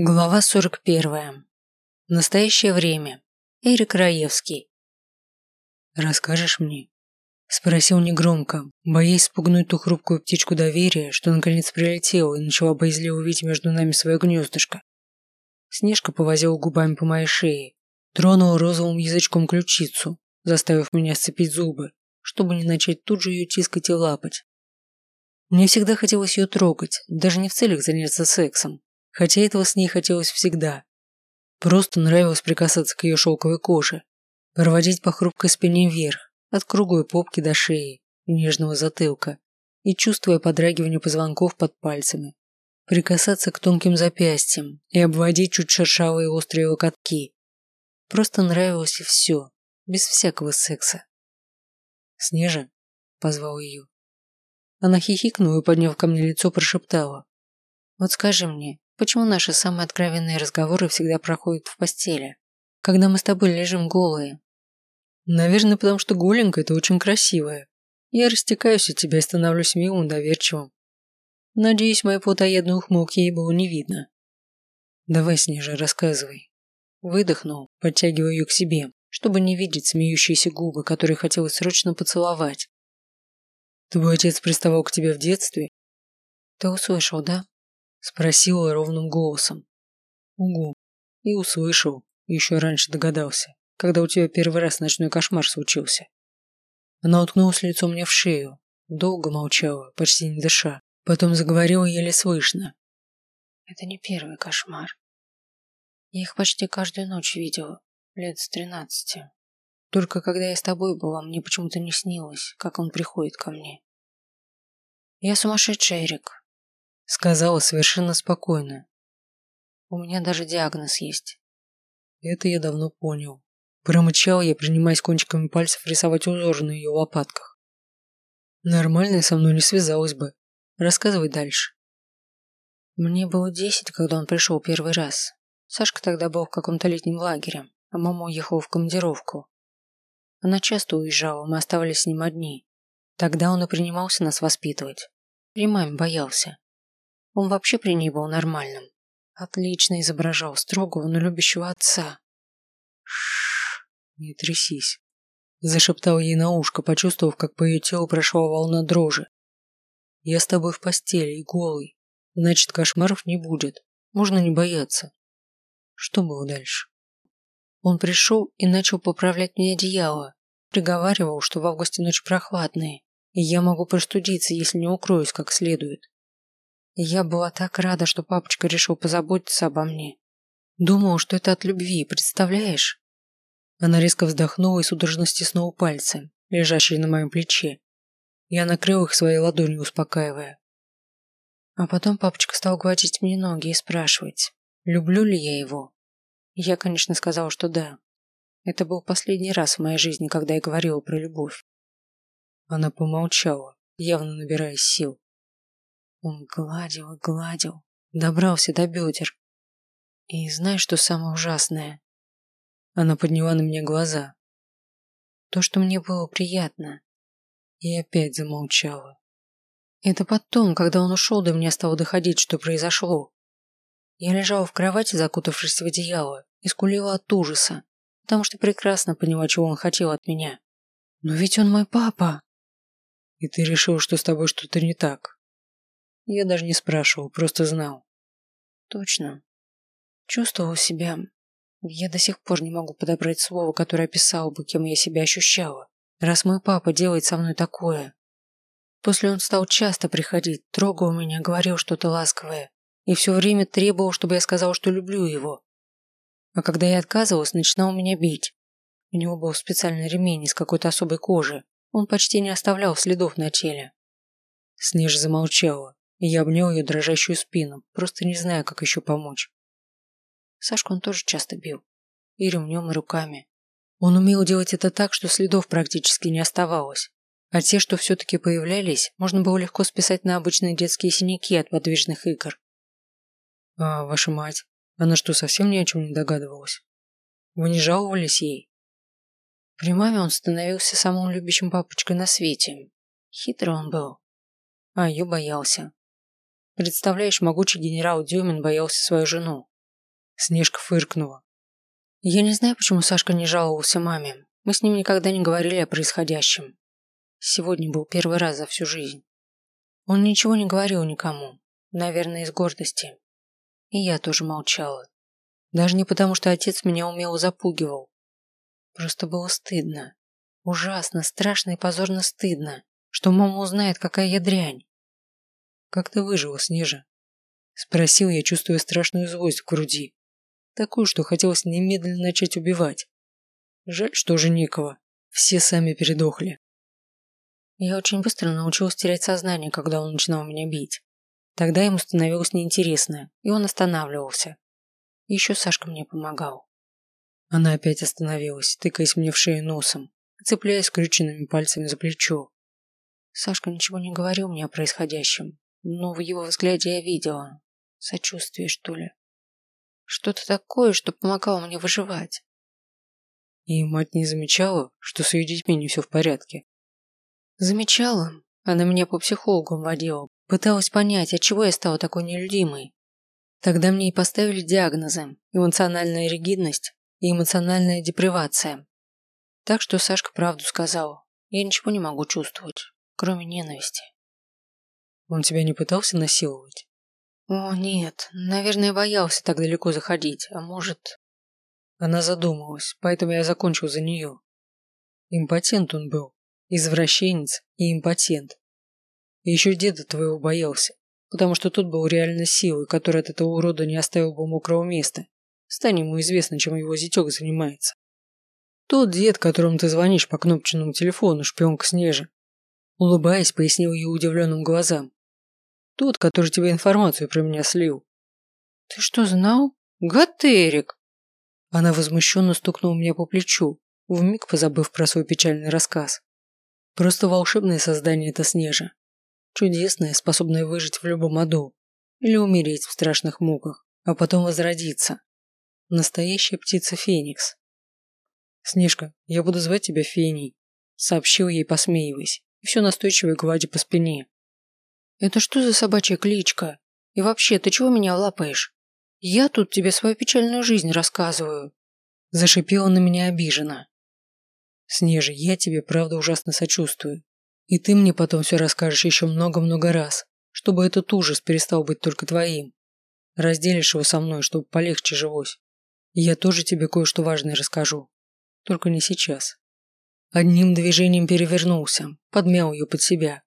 Глава 41. Настоящее время. Эрик Раевский. «Расскажешь мне?» Спросил негромко, боясь спугнуть ту хрупкую птичку доверия, что наконец прилетела и начала боязливо увидеть между нами свое гнездышко. Снежка повозила губами по моей шее, тронула розовым язычком ключицу, заставив меня сцепить зубы, чтобы не начать тут же ее тискать и лапать. Мне всегда хотелось ее трогать, даже не в целях заняться сексом, хотя этого с ней хотелось всегда. Просто нравилось прикасаться к ее шелковой коже, проводить по хрупкой спине вверх, от круглой попки до шеи и нежного затылка, и чувствуя подрагивание позвонков под пальцами, прикасаться к тонким запястьям и обводить чуть шершавые острые локотки. Просто нравилось и все, без всякого секса. «Снежа?» – позвал ее. Она хихикнула и, подняв ко мне лицо, прошептала. «Вот скажи мне, Почему наши самые откровенные разговоры всегда проходят в постели, когда мы с тобой лежим голые? Наверное, потому что голенькая это очень красивая. Я растекаюсь от тебя и становлюсь милым, доверчивым. Надеюсь, моей плотоядной ухмылки ей было не видно. Давай, Снежа, рассказывай. Выдохнул, подтягивая ее к себе, чтобы не видеть смеющиеся губы, которые хотелось срочно поцеловать. Твой отец приставал к тебе в детстве? Ты услышал, да? Спросила ровным голосом. Угу. И услышал, еще раньше догадался, когда у тебя первый раз ночной кошмар случился. Она уткнулась лицом мне в шею, долго молчала, почти не дыша, потом заговорила еле слышно. Это не первый кошмар. Я их почти каждую ночь видела, лет с тринадцати. Только когда я с тобой была, мне почему-то не снилось, как он приходит ко мне. Я сумасшедший, Эрик, Сказала совершенно спокойно. У меня даже диагноз есть. Это я давно понял. Промычал я, принимаясь кончиками пальцев рисовать узор на ее лопатках. Нормально со мной не связалась бы. Рассказывай дальше. Мне было десять, когда он пришел первый раз. Сашка тогда был в каком-то летнем лагере, а мама уехала в командировку. Она часто уезжала, мы оставались с ним одни. Тогда он и принимался нас воспитывать. При маме боялся. Он вообще при ней был нормальным. Отлично изображал строгого, но любящего отца. Шш, не трясись. Зашептал ей на ушко, почувствовав, как по ее телу прошла волна дрожи. Я с тобой в постели и голый. Значит, кошмаров не будет. Можно не бояться. Что было дальше? Он пришел и начал поправлять мне одеяло. Приговаривал, что в августе ночь прохладная, и я могу простудиться, если не укроюсь как следует. Я была так рада, что папочка решил позаботиться обо мне. Думала, что это от любви, представляешь? Она резко вздохнула и судорожно стиснула пальцы, лежащие на моем плече. Я накрыл их своей ладонью, успокаивая. А потом папочка стал гладить мне ноги и спрашивать, люблю ли я его. Я, конечно, сказала, что да. Это был последний раз в моей жизни, когда я говорила про любовь. Она помолчала, явно набираясь сил. Он гладил и гладил, добрался до бедер. И знаешь, что самое ужасное? Она подняла на меня глаза. То, что мне было приятно. И опять замолчала. Это потом, когда он ушел, до меня стало доходить, что произошло. Я лежала в кровати, закутавшись в одеяло, и скулила от ужаса, потому что прекрасно поняла, чего он хотел от меня. Но ведь он мой папа. И ты решил, что с тобой что-то не так. Я даже не спрашивал, просто знал. Точно. Чувствовал себя... Я до сих пор не могу подобрать слово, которое описало бы, кем я себя ощущала. Раз мой папа делает со мной такое. После он стал часто приходить, трогал меня, говорил что-то ласковое. И все время требовал, чтобы я сказала, что люблю его. А когда я отказывалась, начинал меня бить. У него был специальный ремень из какой-то особой кожи. Он почти не оставлял следов на теле. Снеж замолчала. Я обнял ее дрожащую спину, просто не зная, как еще помочь. Сашку он тоже часто бил. И ремнем, и руками. Он умел делать это так, что следов практически не оставалось. А те, что все-таки появлялись, можно было легко списать на обычные детские синяки от подвижных игр. А ваша мать? Она что, совсем ни о чем не догадывалась? Вы не жаловались ей? При маме он становился самым любящим папочкой на свете. Хитрый он был. А ее боялся. Представляешь, могучий генерал Дюмин боялся свою жену. Снежка фыркнула. Я не знаю, почему Сашка не жаловался маме. Мы с ним никогда не говорили о происходящем. Сегодня был первый раз за всю жизнь. Он ничего не говорил никому, наверное, из гордости. И я тоже молчала. Даже не потому, что отец меня умело запугивал. Просто было стыдно. Ужасно, страшно и позорно стыдно, что мама узнает, какая я дрянь. «Как ты выжила, Снежа?» Спросил я, чувствуя страшную злость в груди. Такую, что хотелось немедленно начать убивать. Жаль, что уже некого. Все сами передохли. Я очень быстро научилась терять сознание, когда он начинал меня бить. Тогда ему становилось неинтересно, и он останавливался. еще Сашка мне помогал. Она опять остановилась, тыкаясь мне в шею носом, цепляясь скрюченными пальцами за плечо. Сашка ничего не говорил мне о происходящем, но в его взгляде я видела. Сочувствие, что ли. Что-то такое, что помогало мне выживать. И мать не замечала, что с ее детьми не все в порядке. Замечала. Она меня по психологу водила. Пыталась понять, от чего я стала такой нелюдимой. Тогда мне и поставили диагнозы – эмоциональная ригидность и эмоциональная депривация. Так что Сашка правду сказал. Я ничего не могу чувствовать, кроме ненависти. Он тебя не пытался насиловать? О, нет. Наверное, боялся так далеко заходить, а может... Она задумалась, поэтому я закончил за нее. Импотент он был. Извращенец и импотент. И еще деда твоего боялся, потому что тот был реально силой, которая от этого урода не оставил бы мокрого места. Стань ему известно, чем его зятек занимается. Тот дед, которому ты звонишь по кнопочному телефону, шпионка Снежа. Улыбаясь, пояснил ее удивленным глазам. Тот, который тебе информацию про меня слил. Ты что, знал? Готерик! Она возмущенно стукнула меня по плечу, вмиг позабыв про свой печальный рассказ. Просто волшебное создание это Снежа. Чудесное, способное выжить в любом аду. Или умереть в страшных муках, а потом возродиться. Настоящая птица Феникс. «Снежка, я буду звать тебя Феней», — сообщил ей, посмеиваясь, и все настойчиво гладя по спине. «Это что за собачья кличка? И вообще, ты чего меня лапаешь? Я тут тебе свою печальную жизнь рассказываю». Зашипела на меня обиженно. «Снежа, я тебе правда ужасно сочувствую. И ты мне потом все расскажешь еще много-много раз, чтобы этот ужас перестал быть только твоим. Разделишь его со мной, чтобы полегче жилось. И я тоже тебе кое-что важное расскажу. Только не сейчас. Одним движением перевернулся, подмял ее под себя.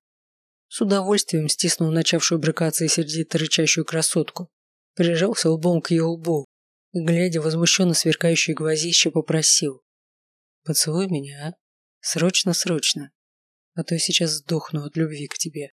С удовольствием стиснул начавшую брыкаться и сердито рычащую красотку. Прижался лбом к ее лбу и, глядя возмущенно сверкающие глазища, попросил. «Поцелуй меня, а? Срочно-срочно. А то я сейчас сдохну от любви к тебе».